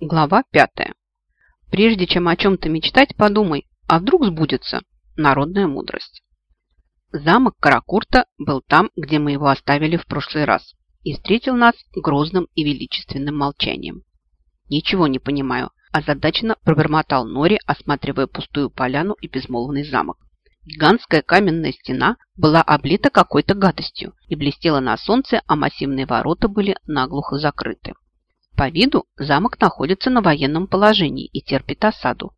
Глава пятая. Прежде чем о чем-то мечтать, подумай, а вдруг сбудется народная мудрость. Замок Каракурта был там, где мы его оставили в прошлый раз, и встретил нас грозным и величественным молчанием. Ничего не понимаю, озадаченно пробормотал Нори, осматривая пустую поляну и безмолвный замок. Гигантская каменная стена была облита какой-то гадостью и блестела на солнце, а массивные ворота были наглухо закрыты. По виду замок находится на военном положении и терпит осаду.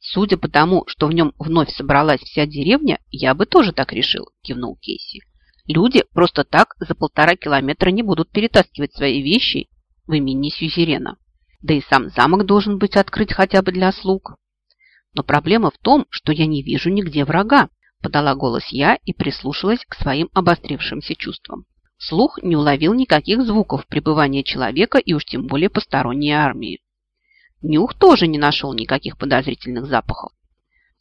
Судя по тому, что в нем вновь собралась вся деревня, я бы тоже так решил, кивнул Кейси. Люди просто так за полтора километра не будут перетаскивать свои вещи в имени Сюзерена. Да и сам замок должен быть открыт хотя бы для слуг. Но проблема в том, что я не вижу нигде врага, подала голос я и прислушалась к своим обострившимся чувствам. Слух не уловил никаких звуков пребывания человека и уж тем более посторонней армии. Нюх тоже не нашел никаких подозрительных запахов.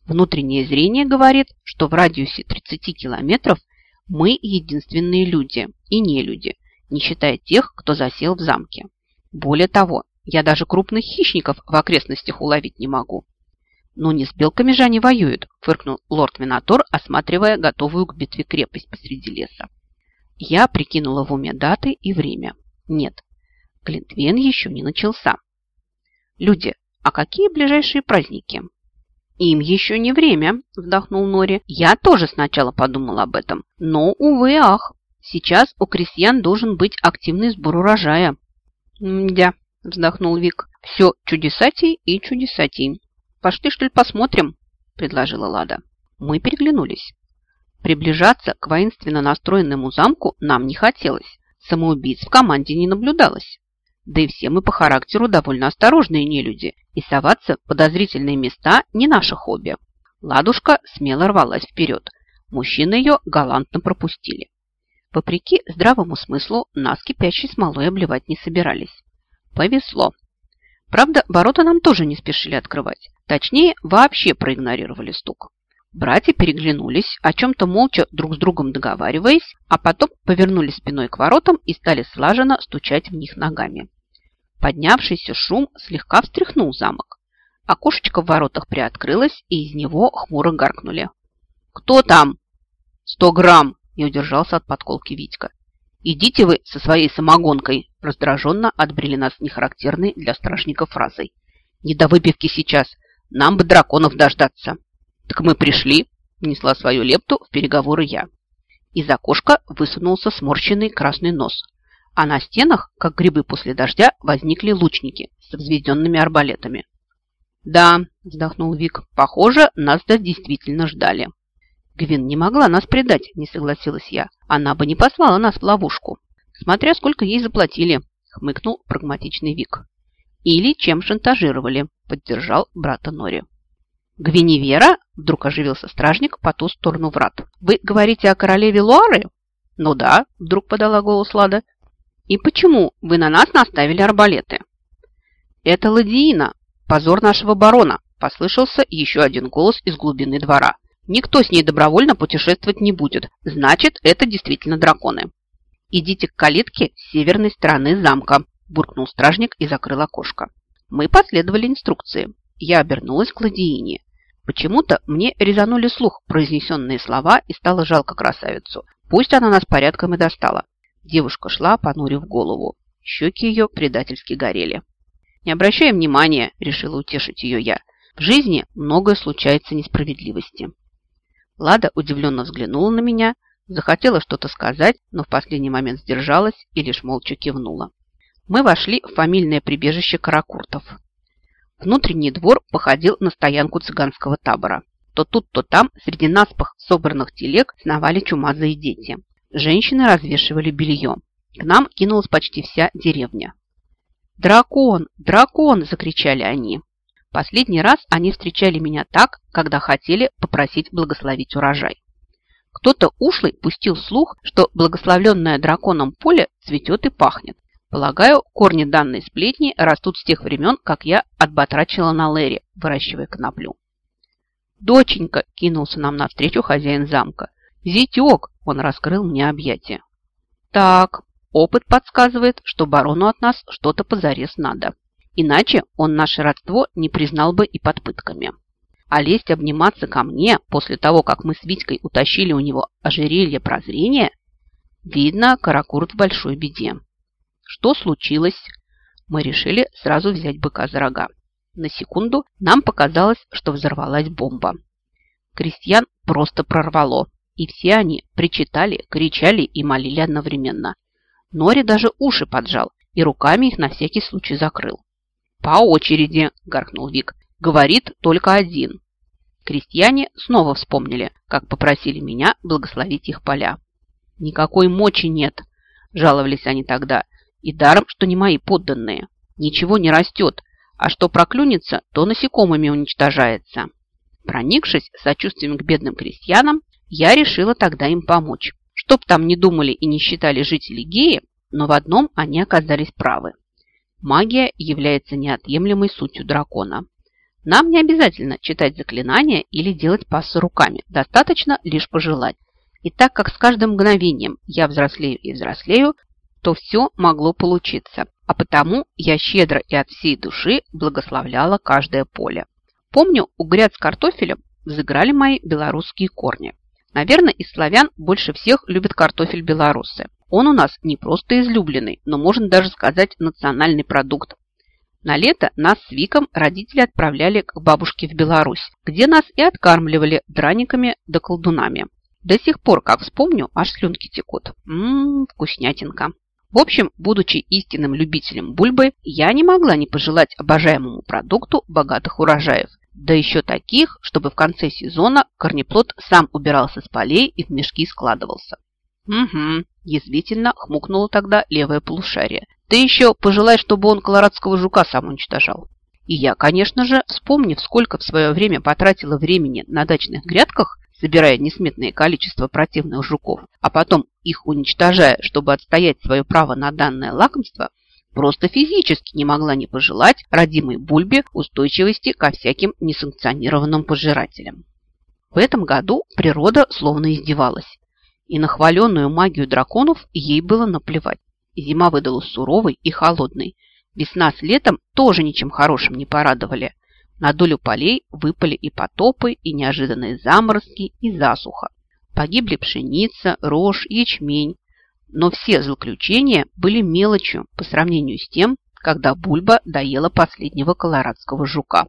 Внутреннее зрение говорит, что в радиусе 30 километров мы единственные люди и не люди, не считая тех, кто засел в замке. Более того, я даже крупных хищников в окрестностях уловить не могу. «Но не с белками же они воюют», – фыркнул лорд Винатор, осматривая готовую к битве крепость посреди леса. Я прикинула в уме даты и время. Нет, Глинтвен еще не начался. Люди, а какие ближайшие праздники? Им еще не время, вздохнул Нори. Я тоже сначала подумал об этом. Но, увы, ах, сейчас у крестьян должен быть активный сбор урожая. Да, вздохнул Вик. Все чудесатей и чудесатей. Пошли, что ли, посмотрим, предложила Лада. Мы переглянулись. Приближаться к воинственно настроенному замку нам не хотелось. Самоубийц в команде не наблюдалось. Да и все мы по характеру довольно осторожные нелюди, и соваться в подозрительные места не наше хобби. Ладушка смело рвалась вперед. Мужчины ее галантно пропустили. Вопреки здравому смыслу, нас кипящей смолой обливать не собирались. Повезло. Правда, ворота нам тоже не спешили открывать. Точнее, вообще проигнорировали стук. Братья переглянулись, о чем-то молча друг с другом договариваясь, а потом повернули спиной к воротам и стали слаженно стучать в них ногами. Поднявшийся шум слегка встряхнул замок. Окошечко в воротах приоткрылось, и из него хмуро гаркнули. «Кто там?» «Сто грамм!» – не удержался от подколки Витька. «Идите вы со своей самогонкой!» – раздраженно отбрили нас нехарактерной для стражников фразой. «Не до выпивки сейчас! Нам бы драконов дождаться!» «Так мы пришли», – внесла свою лепту в переговоры я. Из окошка высунулся сморщенный красный нос, а на стенах, как грибы после дождя, возникли лучники с взведенными арбалетами. «Да», – вздохнул Вик, – «похоже, нас здесь действительно ждали». «Гвин не могла нас предать», – не согласилась я. «Она бы не послала нас в ловушку, смотря сколько ей заплатили», – хмыкнул прагматичный Вик. «Или чем шантажировали», – поддержал брата Нори. «Гвиневера?» – вдруг оживился стражник по ту сторону врат. «Вы говорите о королеве Луары?» «Ну да», – вдруг подала голос Лада. «И почему вы на нас наставили арбалеты?» «Это Ладиина, позор нашего барона», – послышался еще один голос из глубины двора. «Никто с ней добровольно путешествовать не будет. Значит, это действительно драконы». «Идите к калитке с северной стороны замка», – буркнул стражник и закрыл окошко. Мы последовали инструкции. Я обернулась к Ладиине. Почему-то мне резанули слух произнесенные слова и стало жалко красавицу. Пусть она нас порядком и достала. Девушка шла, понурив голову. Щеки ее предательски горели. «Не обращай внимания», – решила утешить ее я. «В жизни многое случается несправедливости». Лада удивленно взглянула на меня, захотела что-то сказать, но в последний момент сдержалась и лишь молча кивнула. Мы вошли в фамильное прибежище Каракуртов. Внутренний двор походил на стоянку цыганского табора. То тут, то там среди наспах собранных телег сновали чумазые дети. Женщины развешивали белье. К нам кинулась почти вся деревня. «Дракон! Дракон!» – закричали они. Последний раз они встречали меня так, когда хотели попросить благословить урожай. Кто-то ушлый пустил слух, что благословленное драконом поле цветет и пахнет. Полагаю, корни данной сплетни растут с тех времен, как я отбатрачила на Лэри, выращивая коноплю. «Доченька!» – кинулся нам навстречу хозяин замка. «Зятек!» – он раскрыл мне объятия. «Так, опыт подсказывает, что барону от нас что-то позарез надо. Иначе он наше родство не признал бы и под пытками. А лезть обниматься ко мне после того, как мы с Витькой утащили у него ожерелье прозрения, видно, Каракурт в большой беде. Что случилось? Мы решили сразу взять быка за рога. На секунду нам показалось, что взорвалась бомба. Крестьян просто прорвало, и все они причитали, кричали и молили одновременно. Нори даже уши поджал и руками их на всякий случай закрыл. «По очереди!» – гаркнул Вик. «Говорит только один». Крестьяне снова вспомнили, как попросили меня благословить их поля. «Никакой мочи нет!» – жаловались они тогда. «И даром, что не мои подданные. Ничего не растет, а что проклюнется, то насекомыми уничтожается». Проникшись сочувствием к бедным крестьянам, я решила тогда им помочь. Чтоб там не думали и не считали жители Геи, но в одном они оказались правы. Магия является неотъемлемой сутью дракона. Нам не обязательно читать заклинания или делать пассы руками, достаточно лишь пожелать. И так как с каждым мгновением я взрослею и взрослею, то все могло получиться, а потому я щедро и от всей души благословляла каждое поле. Помню, у гряд с картофелем взыграли мои белорусские корни. Наверное, из славян больше всех любят картофель белорусы. Он у нас не просто излюбленный, но можно даже сказать национальный продукт. На лето нас с Виком родители отправляли к бабушке в Беларусь, где нас и откармливали драниками да колдунами. До сих пор, как вспомню, аж слюнки текут. Ммм, вкуснятинка. В общем, будучи истинным любителем бульбы, я не могла не пожелать обожаемому продукту богатых урожаев. Да еще таких, чтобы в конце сезона корнеплод сам убирался с полей и в мешки складывался. Угу, язвительно хмукнуло тогда левое полушарие. Ты еще пожелай, чтобы он колорадского жука сам уничтожал. И я, конечно же, вспомнив, сколько в свое время потратила времени на дачных грядках, собирая несметное количество противных жуков, а потом их уничтожая, чтобы отстоять свое право на данное лакомство, Просто физически не могла не пожелать родимой Бульбе устойчивости ко всяким несанкционированным пожирателям. В этом году природа словно издевалась, и на хваленную магию драконов ей было наплевать. Зима выдалась суровой и холодной. Весна с летом тоже ничем хорошим не порадовали. На долю полей выпали и потопы, и неожиданные заморозки, и засуха. Погибли пшеница, рожь, ячмень, но все злоключения были мелочью по сравнению с тем, когда Бульба доела последнего колорадского жука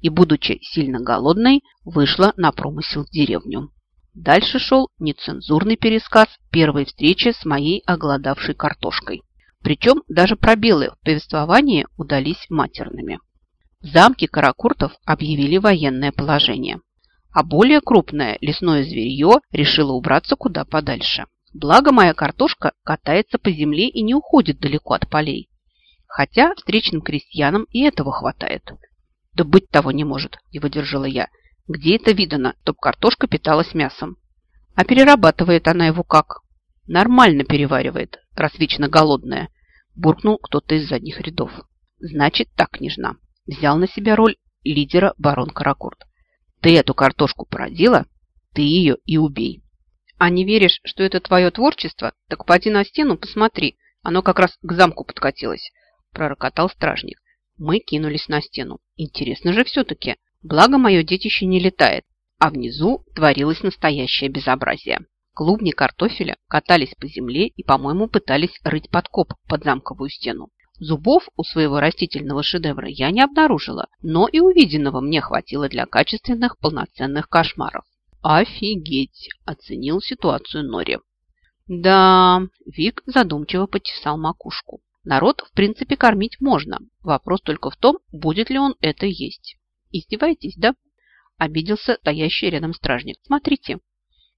и, будучи сильно голодной, вышла на промысел в деревню. Дальше шел нецензурный пересказ первой встречи с моей оголодавшей картошкой. Причем даже пробелы в повествовании удались матерными. В замке Каракуртов объявили военное положение, а более крупное лесное зверье решило убраться куда подальше. Благо моя картошка катается по земле и не уходит далеко от полей. Хотя встречным крестьянам и этого хватает. Да быть того не может, не выдержала я. Где это видано, чтоб картошка питалась мясом? А перерабатывает она его как? Нормально переваривает, раз вечно голодная, буркнул кто-то из задних рядов. Значит так, княжна. Взял на себя роль лидера барон Каракурт. Ты эту картошку породила, ты ее и убей. А не веришь, что это твое творчество? Так поди на стену, посмотри. Оно как раз к замку подкатилось, пророкотал стражник. Мы кинулись на стену. Интересно же все-таки. Благо, мое детище не летает. А внизу творилось настоящее безобразие. Клубни картофеля катались по земле и, по-моему, пытались рыть подкоп под замковую стену. Зубов у своего растительного шедевра я не обнаружила, но и увиденного мне хватило для качественных полноценных кошмаров. «Офигеть!» – оценил ситуацию Нори. «Да...» – Вик задумчиво потесал макушку. «Народ, в принципе, кормить можно. Вопрос только в том, будет ли он это есть. Издеваетесь, да?» – обиделся стоящий рядом стражник. «Смотрите!»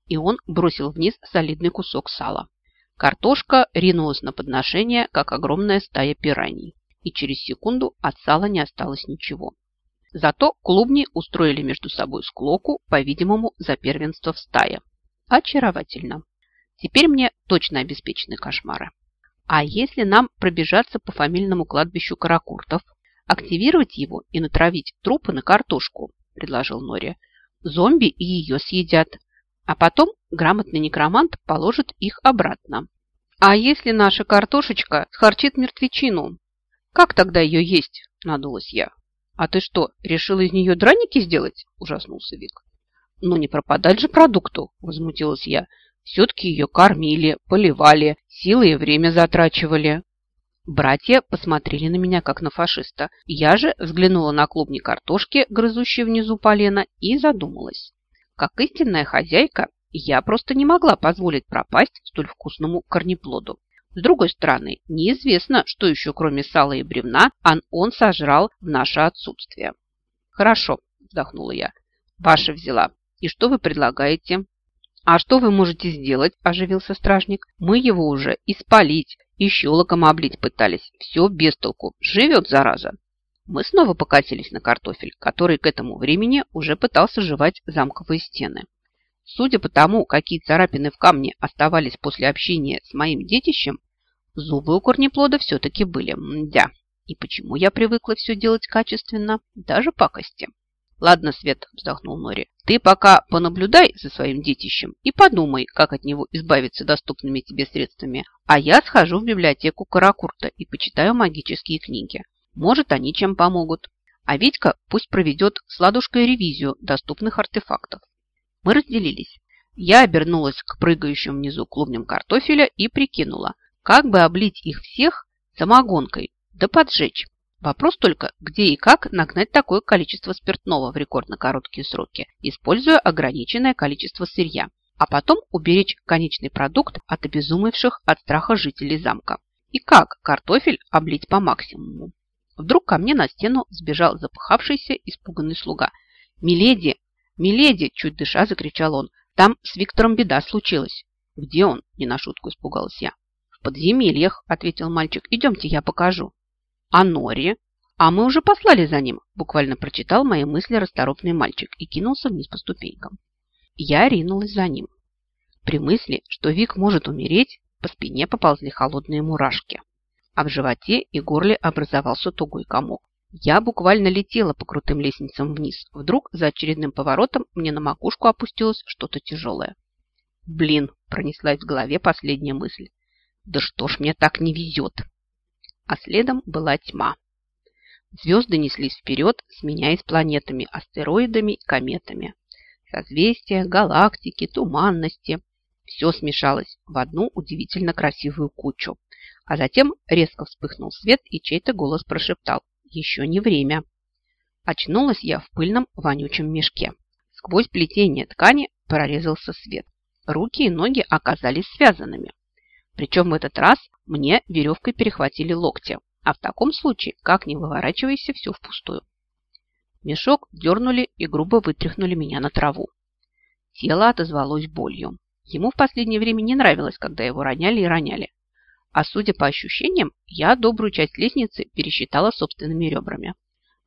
И он бросил вниз солидный кусок сала. Картошка ринулась на подношение, как огромная стая пираний. И через секунду от сала не осталось ничего. Зато клубни устроили между собой склоку, по-видимому, за первенство в стае. Очаровательно. Теперь мне точно обеспечены кошмары. А если нам пробежаться по фамильному кладбищу каракуртов, активировать его и натравить трупы на картошку, предложил Нори. Зомби и ее съедят, а потом грамотный некромант положит их обратно. А если наша картошечка харчит мертвечину? Как тогда ее есть? – надулась я. «А ты что, решила из нее драники сделать?» – ужаснулся Вик. «Ну не пропадать же продукту!» – возмутилась я. «Все-таки ее кормили, поливали, силы и время затрачивали». Братья посмотрели на меня, как на фашиста. Я же взглянула на клубни картошки, грызущие внизу полено, и задумалась. Как истинная хозяйка, я просто не могла позволить пропасть столь вкусному корнеплоду. С другой стороны, неизвестно, что еще кроме сала и бревна он, он сожрал в наше отсутствие. «Хорошо», – вздохнула я. «Ваша взяла. И что вы предлагаете?» «А что вы можете сделать?» – оживился стражник. «Мы его уже и спалить, и щелоком облить пытались. Все без толку. Живет, зараза!» Мы снова покатились на картофель, который к этому времени уже пытался жевать замковые стены. Судя по тому, какие царапины в камне оставались после общения с моим детищем, зубы у корнеплода все-таки были. Мдя. И почему я привыкла все делать качественно, даже пакости? Ладно, Свет, вздохнул Нори, ты пока понаблюдай за своим детищем и подумай, как от него избавиться доступными тебе средствами, а я схожу в библиотеку Каракурта и почитаю магические книги. Может, они чем помогут. А Витька пусть проведет с ладушкой ревизию доступных артефактов. Мы разделились. Я обернулась к прыгающим внизу клубням картофеля и прикинула, как бы облить их всех самогонкой, да поджечь. Вопрос только, где и как нагнать такое количество спиртного в рекордно короткие сроки, используя ограниченное количество сырья, а потом уберечь конечный продукт от обезумевших от страха жителей замка. И как картофель облить по максимуму. Вдруг ко мне на стену сбежал запыхавшийся испуганный слуга. «Миледи, «Миледи!» – чуть дыша закричал он. «Там с Виктором беда случилась». «Где он?» – не на шутку испугалась я. «В подземельях», – ответил мальчик. «Идемте, я покажу». «А Нори?» «А мы уже послали за ним», – буквально прочитал мои мысли расторопный мальчик и кинулся вниз по ступенькам. Я ринулась за ним. При мысли, что Вик может умереть, по спине поползли холодные мурашки, а в животе и горле образовался тугой комок. Я буквально летела по крутым лестницам вниз. Вдруг за очередным поворотом мне на макушку опустилось что-то тяжелое. Блин, пронеслась в голове последняя мысль. Да что ж мне так не везет? А следом была тьма. Звезды неслись вперед, сменяясь планетами, астероидами и кометами. Созвездия, галактики, туманности. Все смешалось в одну удивительно красивую кучу. А затем резко вспыхнул свет, и чей-то голос прошептал еще не время. Очнулась я в пыльном вонючем мешке. Сквозь плетение ткани прорезался свет. Руки и ноги оказались связанными. Причем в этот раз мне веревкой перехватили локти, а в таком случае, как не выворачивайся, все впустую. Мешок дернули и грубо вытряхнули меня на траву. Тело отозвалось болью. Ему в последнее время не нравилось, когда его роняли и роняли. А судя по ощущениям, я добрую часть лестницы пересчитала собственными ребрами.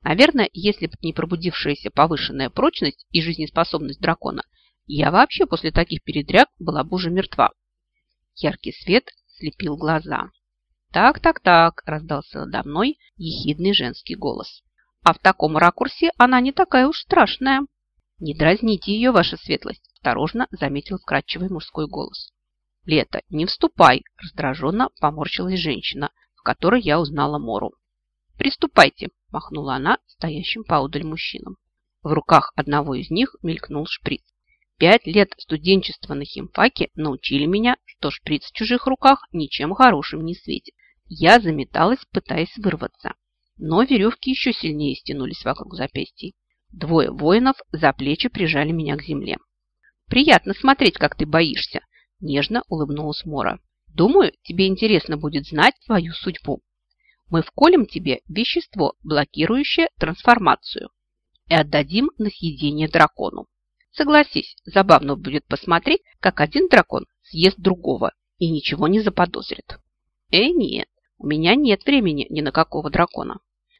Наверное, если бы не пробудившаяся повышенная прочность и жизнеспособность дракона, я вообще после таких передряг была бы уже мертва. Яркий свет слепил глаза. «Так-так-так», – раздался надо мной ехидный женский голос. «А в таком ракурсе она не такая уж страшная». «Не дразните ее, ваша светлость», – осторожно заметил вкрадчивый мужской голос. «Лето, не вступай!» – раздраженно поморщилась женщина, в которой я узнала Мору. «Приступайте!» – махнула она стоящим поодаль мужчинам. В руках одного из них мелькнул шприц. Пять лет студенчества на химфаке научили меня, что шприц в чужих руках ничем хорошим не светит. Я заметалась, пытаясь вырваться. Но веревки еще сильнее стянулись вокруг запястий. Двое воинов за плечи прижали меня к земле. «Приятно смотреть, как ты боишься», Нежно улыбнулась Мора. Думаю, тебе интересно будет знать свою судьбу. Мы вколем тебе вещество, блокирующее трансформацию, и отдадим на съедение дракону. Согласись, забавно будет посмотреть, как один дракон съест другого и ничего не заподозрит. Эй, нет, у меня нет времени ни на какого дракона.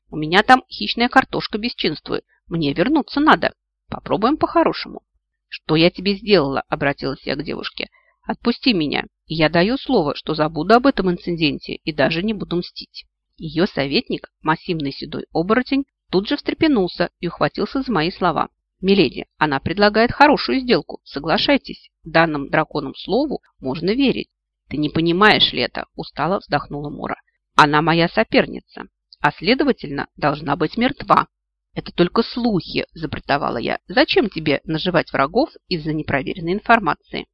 У меня там хищная картошка бесчинствует. Мне вернуться надо. Попробуем по-хорошему. Что я тебе сделала? Обратилась я к девушке. Отпусти меня, и я даю слово, что забуду об этом инциденте и даже не буду мстить. Ее советник, массивный седой оборотень, тут же встрепенулся и ухватился за мои слова. «Миледи, она предлагает хорошую сделку. Соглашайтесь. Данным драконом слову можно верить». «Ты не понимаешь, Лето», – устало вздохнула Мора. «Она моя соперница. а следовательно, должна быть мертва. Это только слухи, запротовала я. Зачем тебе наживать врагов из-за непроверенной информации?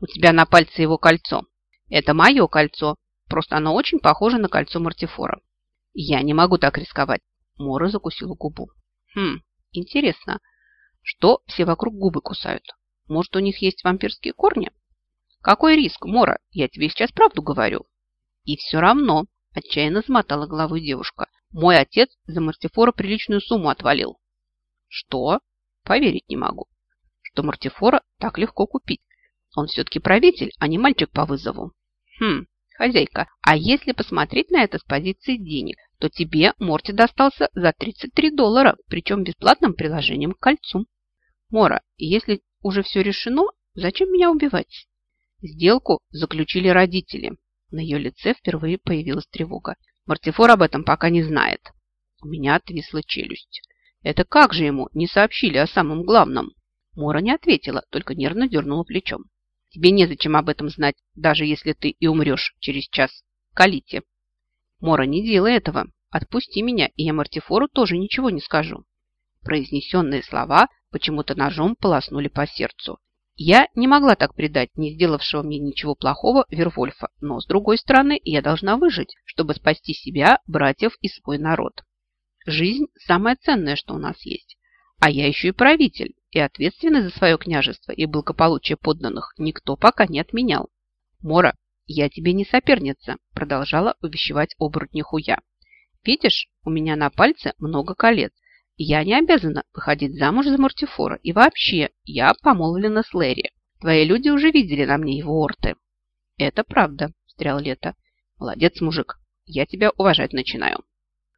У тебя на пальце его кольцо. Это мое кольцо, просто оно очень похоже на кольцо Мартифора. Я не могу так рисковать. Мора закусила губу. Хм, интересно, что все вокруг губы кусают? Может, у них есть вампирские корни? Какой риск, Мора? Я тебе сейчас правду говорю. И все равно, отчаянно замотала головой девушка. Мой отец за Мартифора приличную сумму отвалил. Что? Поверить не могу, что Мартифора так легко купить. Он все-таки правитель, а не мальчик по вызову. Хм, хозяйка, а если посмотреть на это с позиции денег, то тебе Морти достался за 33 доллара, причем бесплатным приложением к кольцу. Мора, если уже все решено, зачем меня убивать? Сделку заключили родители. На ее лице впервые появилась тревога. Мартифор об этом пока не знает. У меня отвисла челюсть. Это как же ему не сообщили о самом главном? Мора не ответила, только нервно дернула плечом. Тебе незачем об этом знать, даже если ты и умрешь через час. Калите. Мора, не делай этого. Отпусти меня, и я Мартифору тоже ничего не скажу. Произнесенные слова почему-то ножом полоснули по сердцу. Я не могла так предать не сделавшего мне ничего плохого Вервольфа, но, с другой стороны, я должна выжить, чтобы спасти себя, братьев и свой народ. Жизнь – самое ценное, что у нас есть. А я еще и правитель, и ответственность за свое княжество и благополучие подданных никто пока не отменял. Мора, я тебе не соперница, продолжала увещевать оборотниху я. Видишь, у меня на пальце много колец, я не обязана выходить замуж за Мартифора. И вообще, я помолвлена с Лэри. Твои люди уже видели на мне его орты. Это правда, встрял Лето. Молодец, мужик. Я тебя уважать начинаю.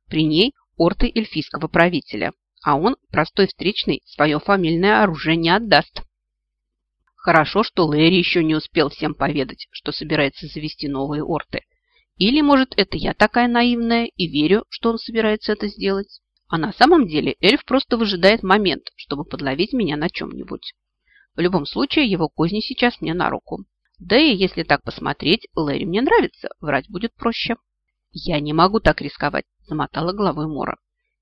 При ней орты эльфийского правителя, а он, простой встречный, свое фамильное оружие не отдаст. Хорошо, что Лэри еще не успел всем поведать, что собирается завести новые орты. Или, может, это я такая наивная и верю, что он собирается это сделать? А на самом деле эльф просто выжидает момент, чтобы подловить меня на чем-нибудь. В любом случае, его козни сейчас мне на руку. Да и если так посмотреть, Лэри мне нравится, врать будет проще. Я не могу так рисковать, замотала головой Мора.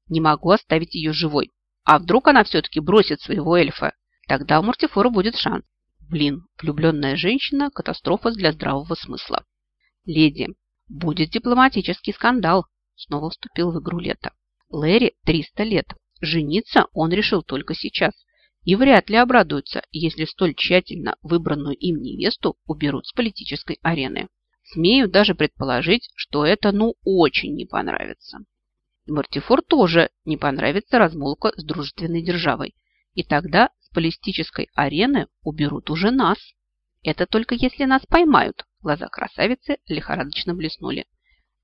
Не могу оставить ее живой. А вдруг она все-таки бросит своего эльфа? Тогда у Мартифора будет шанс. Блин, влюбленная женщина – катастрофа для здравого смысла. Леди, будет дипломатический скандал. Снова вступил в игру лето. Лэри 300 лет. Жениться он решил только сейчас. И вряд ли обрадуется, если столь тщательно выбранную им невесту уберут с политической арены. Смею даже предположить, что это ну очень не понравится. Мартифор тоже не понравится размолвка с дружественной державой. И тогда с политической арены уберут уже нас. Это только если нас поймают. Глаза красавицы лихорадочно блеснули.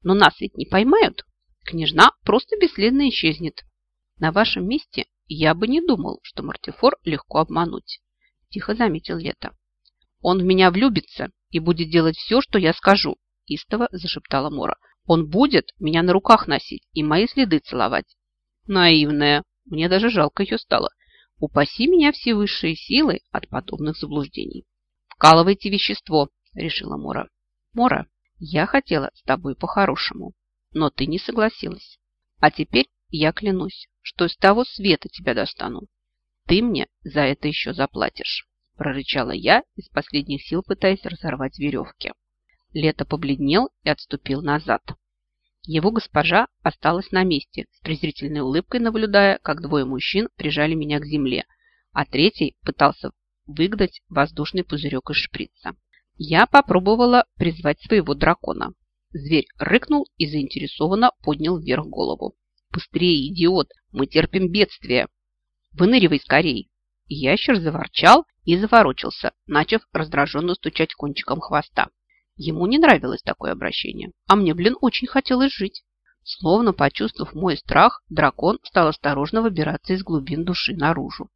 Но нас ведь не поймают. Княжна просто бесследно исчезнет. На вашем месте я бы не думал, что Мартифор легко обмануть. Тихо заметил Лето. Он в меня влюбится и будет делать все, что я скажу, истово зашептала Мора. Он будет меня на руках носить и мои следы целовать. Наивная. Мне даже жалко ее стало. Упаси меня все высшие силы от подобных заблуждений. Вкалывайте вещество, решила Мора. Мора, я хотела с тобой по-хорошему но ты не согласилась. А теперь я клянусь, что из того света тебя достану. Ты мне за это еще заплатишь, прорычала я, из последних сил пытаясь разорвать веревки. Лето побледнел и отступил назад. Его госпожа осталась на месте, с презрительной улыбкой наблюдая, как двое мужчин прижали меня к земле, а третий пытался выгнать воздушный пузырек из шприца. Я попробовала призвать своего дракона, Зверь рыкнул и заинтересованно поднял вверх голову. «Быстрее, идиот! Мы терпим бедствие! Выныривай скорей!» Ящер заворчал и заворочился, начав раздраженно стучать кончиком хвоста. Ему не нравилось такое обращение, а мне, блин, очень хотелось жить. Словно почувствовав мой страх, дракон стал осторожно выбираться из глубин души наружу.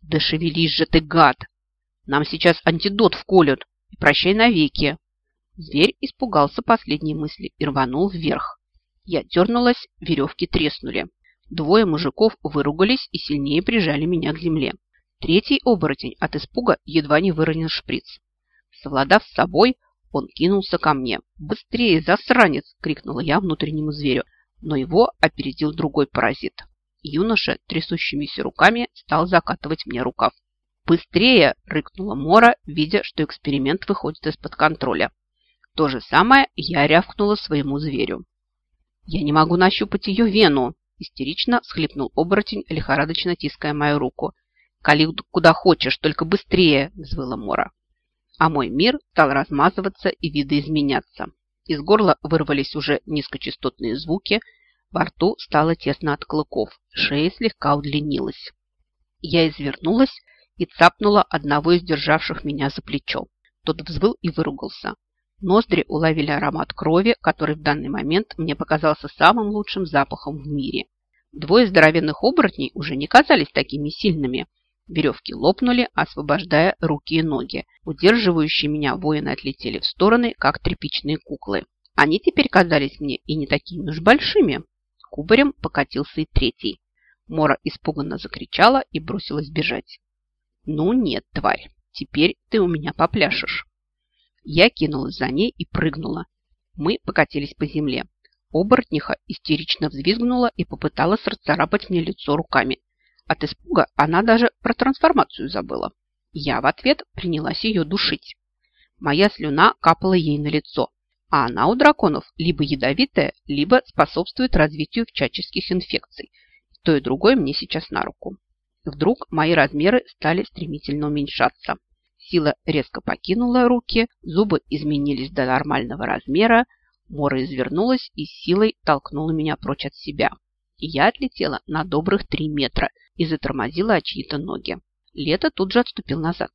«Да шевелись же ты, гад! Нам сейчас антидот вколют, и прощай навеки!» Зверь испугался последней мысли и рванул вверх. Я дернулась, веревки треснули. Двое мужиков выругались и сильнее прижали меня к земле. Третий оборотень от испуга едва не выронил шприц. Совладав с собой, он кинулся ко мне. «Быстрее, засранец!» – крикнула я внутреннему зверю. но его опередил другой паразит. Юноша трясущимися руками стал закатывать мне рукав. «Быстрее!» – рыкнула Мора, видя, что эксперимент выходит из-под контроля. То же самое я рявкнула своему зверю. «Я не могу нащупать ее вену!» – истерично схлипнул оборотень, лихорадочно тиская мою руку. «Кали куда хочешь, только быстрее!» – взвыла Мора. А мой мир стал размазываться и видоизменяться. Из горла вырвались уже низкочастотные звуки, во рту стало тесно от клыков, шея слегка удлинилась. Я извернулась и цапнула одного из державших меня за плечо. Тот взвыл и выругался. Ноздри уловили аромат крови, который в данный момент мне показался самым лучшим запахом в мире. Двое здоровенных оборотней уже не казались такими сильными. Веревки лопнули, освобождая руки и ноги. Удерживающие меня воины отлетели в стороны, как тряпичные куклы. Они теперь казались мне и не такими уж большими. Кубарем покатился и третий. Мора испуганно закричала и бросилась бежать. «Ну нет, тварь, теперь ты у меня попляшешь». Я кинулась за ней и прыгнула. Мы покатились по земле. Оборотниха истерично взвизгнула и попыталась расцарапать мне лицо руками. От испуга она даже про трансформацию забыла. Я в ответ принялась ее душить. Моя слюна капала ей на лицо, а она у драконов либо ядовитая, либо способствует развитию всяческих инфекций. То и другое мне сейчас на руку. Вдруг мои размеры стали стремительно уменьшаться. Сила резко покинула руки, зубы изменились до нормального размера, Мора извернулась и силой толкнула меня прочь от себя. И я отлетела на добрых три метра и затормозила о чьи-то ноги. Лето тут же отступил назад.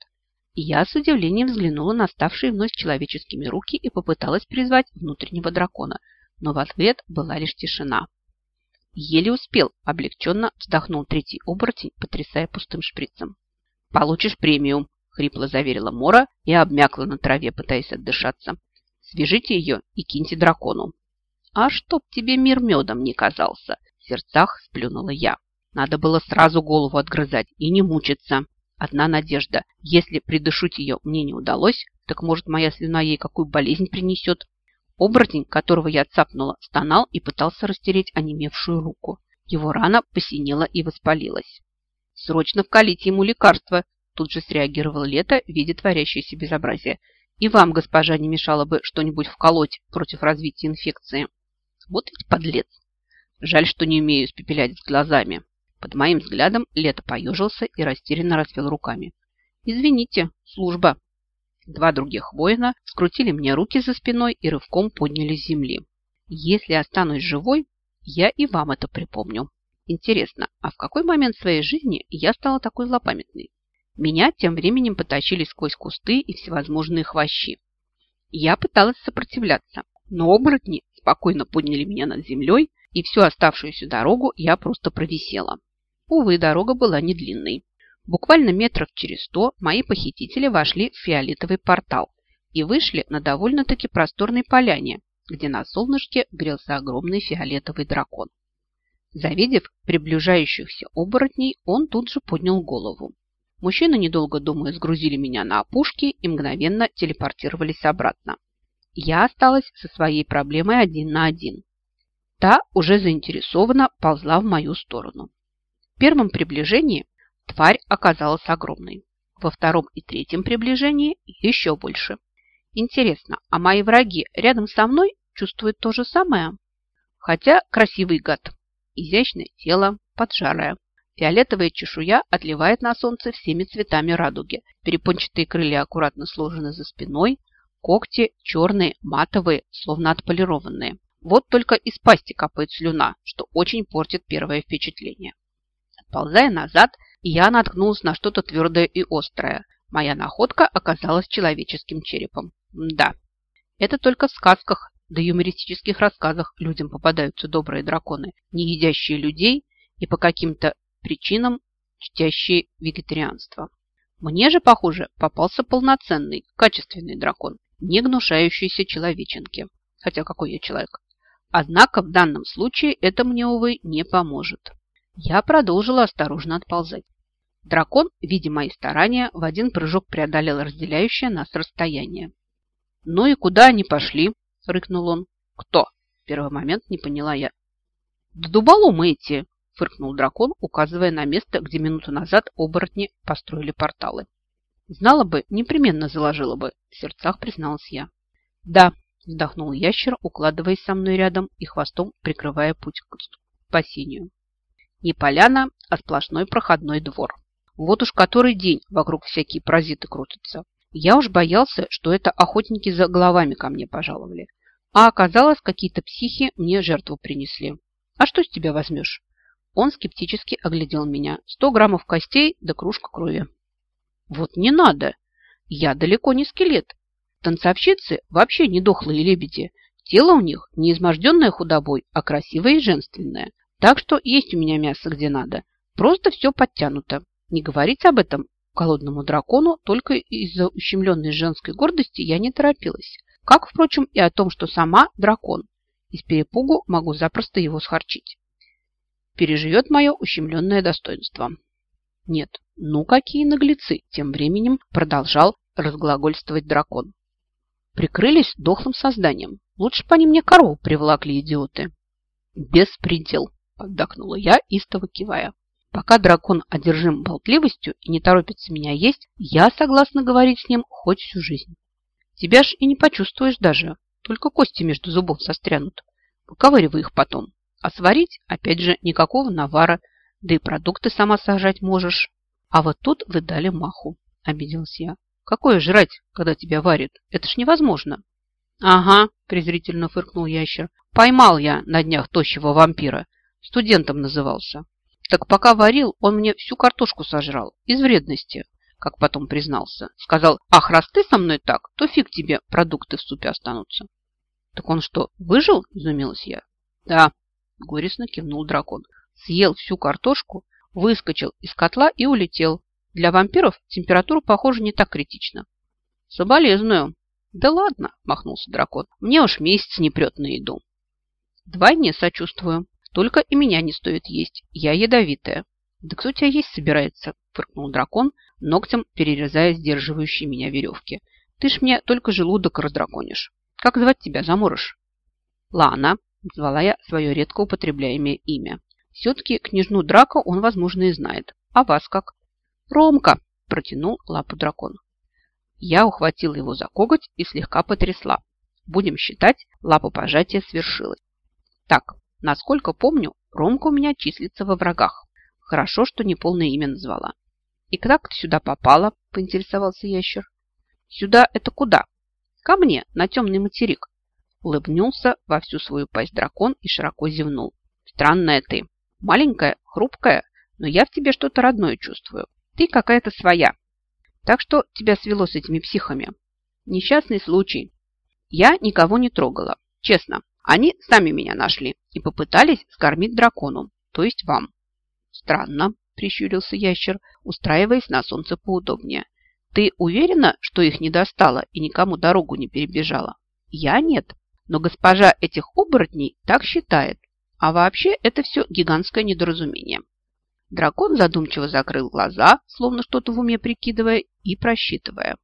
Я с удивлением взглянула на ставшие вновь человеческими руки и попыталась призвать внутреннего дракона, но в ответ была лишь тишина. Еле успел, облегченно вздохнул третий оборотень, потрясая пустым шприцем. «Получишь премию», – хрипло заверила Мора и обмякла на траве, пытаясь отдышаться. «Свяжите ее и киньте дракону». «А чтоб тебе мир медом не казался!» – в сердцах сплюнула я. Надо было сразу голову отгрызать и не мучиться. Одна надежда. Если придушить ее мне не удалось, так может моя слюна ей какую болезнь принесет. Оборотень, которого я цапнула, стонал и пытался растереть онемевшую руку. Его рана посинела и воспалилась. «Срочно вкалите ему лекарство!» Тут же среагировал Лето, видя творящееся безобразие. «И вам, госпожа, не мешало бы что-нибудь вколоть против развития инфекции». Вот ведь подлец! Жаль, что не умею спепелять с глазами. Под моим взглядом Лето поежился и растерянно развел руками. «Извините, служба». Два других воина скрутили мне руки за спиной и рывком подняли с земли. «Если останусь живой, я и вам это припомню. Интересно, а в какой момент своей жизни я стала такой злопамятной?» Меня тем временем потащили сквозь кусты и всевозможные хвощи. Я пыталась сопротивляться, но оборотни спокойно подняли меня над землей, и всю оставшуюся дорогу я просто провисела. Увы, дорога была не длинной. Буквально метров через сто мои похитители вошли в фиолетовый портал и вышли на довольно-таки просторной поляне, где на солнышке грелся огромный фиолетовый дракон. Завидев приближающихся оборотней, он тут же поднял голову. Мужчины, недолго думая, сгрузили меня на опушки и мгновенно телепортировались обратно. Я осталась со своей проблемой один на один. Та уже заинтересованно ползла в мою сторону. В первом приближении тварь оказалась огромной. Во втором и третьем приближении еще больше. Интересно, а мои враги рядом со мной чувствуют то же самое? Хотя красивый гад. Изящное тело, поджарое. Фиолетовая чешуя отливает на солнце всеми цветами радуги. Перепончатые крылья аккуратно сложены за спиной. Когти черные, матовые, словно отполированные. Вот только из пасти капает слюна, что очень портит первое впечатление. Отползая назад, я наткнулась на что-то твердое и острое. Моя находка оказалась человеческим черепом. Да, это только в сказках да юмористических рассказах людям попадаются добрые драконы, не едящие людей и по каким-то причинам чтящие вегетарианство. Мне же, похоже, попался полноценный, качественный дракон, не гнушающийся человеченки. Хотя какой я человек? Однако в данном случае это мне, увы, не поможет. Я продолжила осторожно отползать. Дракон, видя мои старания, в один прыжок преодолел разделяющее нас расстояние. «Ну и куда они пошли?» – рыкнул он. «Кто?» – в первый момент не поняла я. Да дуболомы эти, фыркнул дракон, указывая на место, где минуту назад оборотни построили порталы. Знала бы, непременно заложила бы, в сердцах призналась я. Да, вздохнул ящер, укладываясь со мной рядом и хвостом прикрывая путь к спасению. Не поляна, а сплошной проходной двор. Вот уж который день вокруг всякие паразиты крутятся. Я уж боялся, что это охотники за головами ко мне пожаловали. А оказалось, какие-то психи мне жертву принесли. А что с тебя возьмешь? Он скептически оглядел меня. Сто граммов костей да кружка крови. Вот не надо. Я далеко не скелет. Танцовщицы вообще не дохлые лебеди. Тело у них не изможденное худобой, а красивое и женственное. Так что есть у меня мясо где надо. Просто все подтянуто. Не говорить об этом голодному дракону только из-за ущемленной женской гордости я не торопилась. Как, впрочем, и о том, что сама дракон. Из перепугу могу запросто его схарчить. Переживет мое ущемленное достоинство. Нет, ну какие наглецы, тем временем продолжал разглагольствовать дракон. Прикрылись дохлым созданием. Лучше бы они мне корову приволокли, идиоты. Беспредел, поддакнула я, истово кивая. Пока дракон одержим болтливостью и не торопится меня есть, я согласна говорить с ним хоть всю жизнь. Тебя ж и не почувствуешь даже, только кости между зубов застрянут. Поковыривай их потом. А сварить, опять же, никакого навара, да и продукты сама сажать можешь. А вот тут вы дали маху, обиделась я. Какое жрать, когда тебя варят? Это ж невозможно. Ага, презрительно фыркнул ящер. Поймал я на днях тощего вампира. Студентом назывался. Так пока варил, он мне всю картошку сожрал. Из вредности, как потом признался. Сказал, ах, раз ты со мной так, то фиг тебе продукты в супе останутся. Так он что, выжил? Изумилась я. Да, горестно кивнул дракон. Съел всю картошку, выскочил из котла и улетел. Для вампиров температура, похоже, не так критична. Соболезную. Да ладно, махнулся дракон. Мне уж месяц не прет на еду. Двойне сочувствую. Только и меня не стоит есть. Я ядовитая. Да кто тебя есть собирается? Фыркнул дракон, ногтем перерезая сдерживающие меня веревки. Ты ж мне только желудок раздраконишь. Как звать тебя, заморыш? Лана, звала я свое редко употребляемое имя. Все-таки княжну Драка он, возможно, и знает. А вас как? Ромка, протянул лапу дракон. Я ухватила его за коготь и слегка потрясла. Будем считать, лапопожатие свершилось. Так, Насколько помню, Ромка у меня числится во врагах. Хорошо, что не полное имя назвала. И как ты сюда попала? Поинтересовался ящер. Сюда это куда? Ко мне, на темный материк. Улыбнулся во всю свою пасть дракон и широко зевнул. Странная ты. Маленькая, хрупкая, но я в тебе что-то родное чувствую. Ты какая-то своя. Так что тебя свело с этими психами. Несчастный случай. Я никого не трогала. Честно, они сами меня нашли и попытались скормить дракону, то есть вам. Странно, прищурился ящер, устраиваясь на солнце поудобнее. Ты уверена, что их не достала и никому дорогу не перебежала? Я нет, но госпожа этих оборотней так считает. А вообще это все гигантское недоразумение. Дракон задумчиво закрыл глаза, словно что-то в уме прикидывая и просчитывая.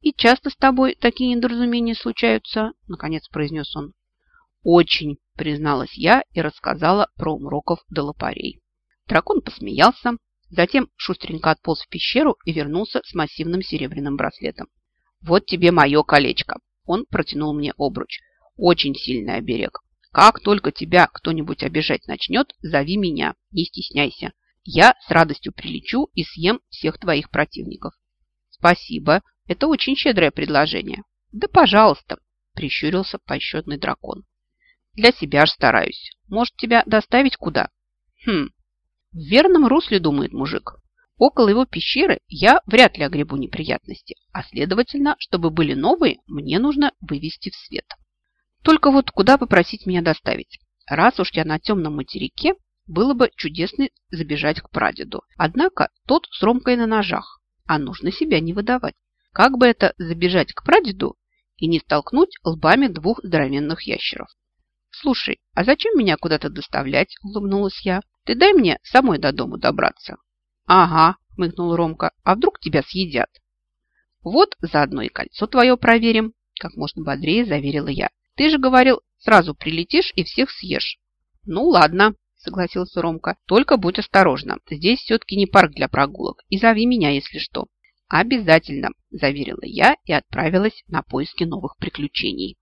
«И часто с тобой такие недоразумения случаются?» – наконец произнес он. «Очень», – призналась я и рассказала про умроков до лопарей. Дракон посмеялся, затем шустренько отполз в пещеру и вернулся с массивным серебряным браслетом. «Вот тебе мое колечко!» Он протянул мне обруч. «Очень сильный оберег. Как только тебя кто-нибудь обижать начнет, зови меня, не стесняйся. Я с радостью прилечу и съем всех твоих противников». «Спасибо, это очень щедрое предложение». «Да пожалуйста», – прищурился пощетный дракон. Для себя ж стараюсь. Может, тебя доставить куда? Хм, в верном русле, думает мужик. Около его пещеры я вряд ли огребу неприятности, а следовательно, чтобы были новые, мне нужно вывести в свет. Только вот куда попросить меня доставить? Раз уж я на темном материке, было бы чудесно забежать к прадеду. Однако тот с ромкой на ножах, а нужно себя не выдавать. Как бы это забежать к прадеду и не столкнуть лбами двух здоровенных ящеров? «Слушай, а зачем меня куда-то доставлять?» – улыбнулась я. «Ты дай мне самой до дому добраться». «Ага», – хмыкнул Ромка, – «а вдруг тебя съедят?» «Вот заодно и кольцо твое проверим», – как можно бодрее заверила я. «Ты же говорил, сразу прилетишь и всех съешь». Ну ладно, согласился Ромка. Только будь осторожна. Здесь все-таки не парк для прогулок. И зови меня, если что. Обязательно, заверила я и отправилась на поиски новых приключений.